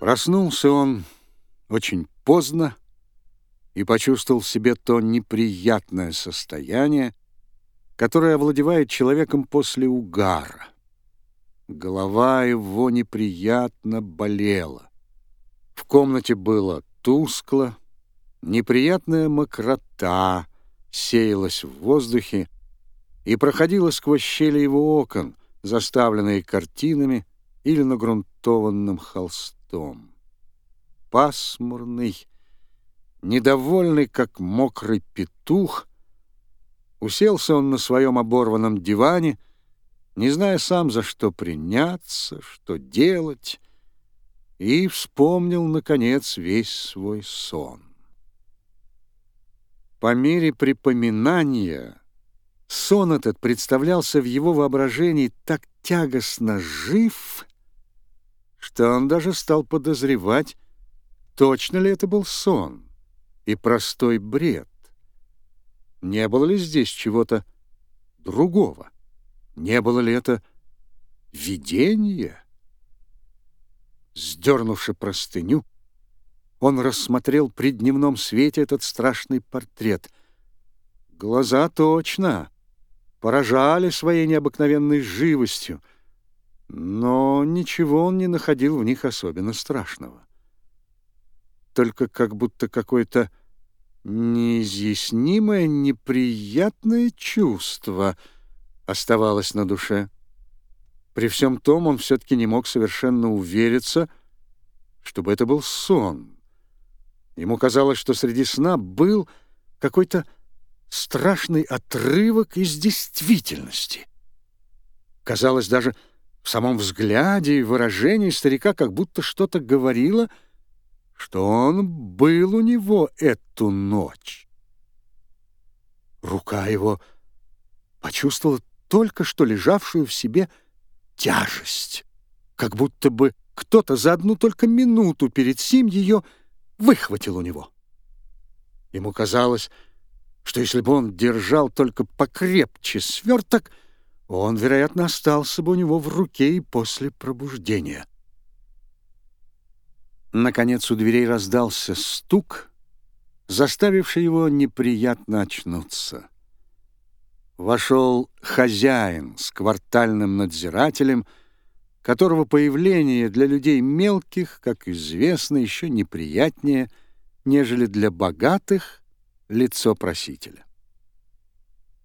Проснулся он очень поздно и почувствовал в себе то неприятное состояние, которое овладевает человеком после угара. Голова его неприятно болела. В комнате было тускло, неприятная мокрота сеялась в воздухе и проходила сквозь щели его окон, заставленные картинами или нагрунтованным холстом дом. Пасмурный, недовольный, как мокрый петух, уселся он на своем оборванном диване, не зная сам, за что приняться, что делать, и вспомнил, наконец, весь свой сон. По мере припоминания сон этот представлялся в его воображении так тягостно жив, что он даже стал подозревать, точно ли это был сон и простой бред. Не было ли здесь чего-то другого? Не было ли это видение? Сдернувши простыню, он рассмотрел при дневном свете этот страшный портрет. Глаза точно поражали своей необыкновенной живостью — но ничего он не находил в них особенно страшного. Только как будто какое-то неизъяснимое, неприятное чувство оставалось на душе. При всем том он все-таки не мог совершенно увериться, чтобы это был сон. Ему казалось, что среди сна был какой-то страшный отрывок из действительности. Казалось даже, в самом взгляде и выражении старика как будто что-то говорило, что он был у него эту ночь. Рука его почувствовала только что лежавшую в себе тяжесть, как будто бы кто-то за одну только минуту перед сим ее выхватил у него. Ему казалось, что если бы он держал только покрепче сверток — он, вероятно, остался бы у него в руке и после пробуждения. Наконец у дверей раздался стук, заставивший его неприятно очнуться. Вошел хозяин с квартальным надзирателем, которого появление для людей мелких, как известно, еще неприятнее, нежели для богатых лицо просителя.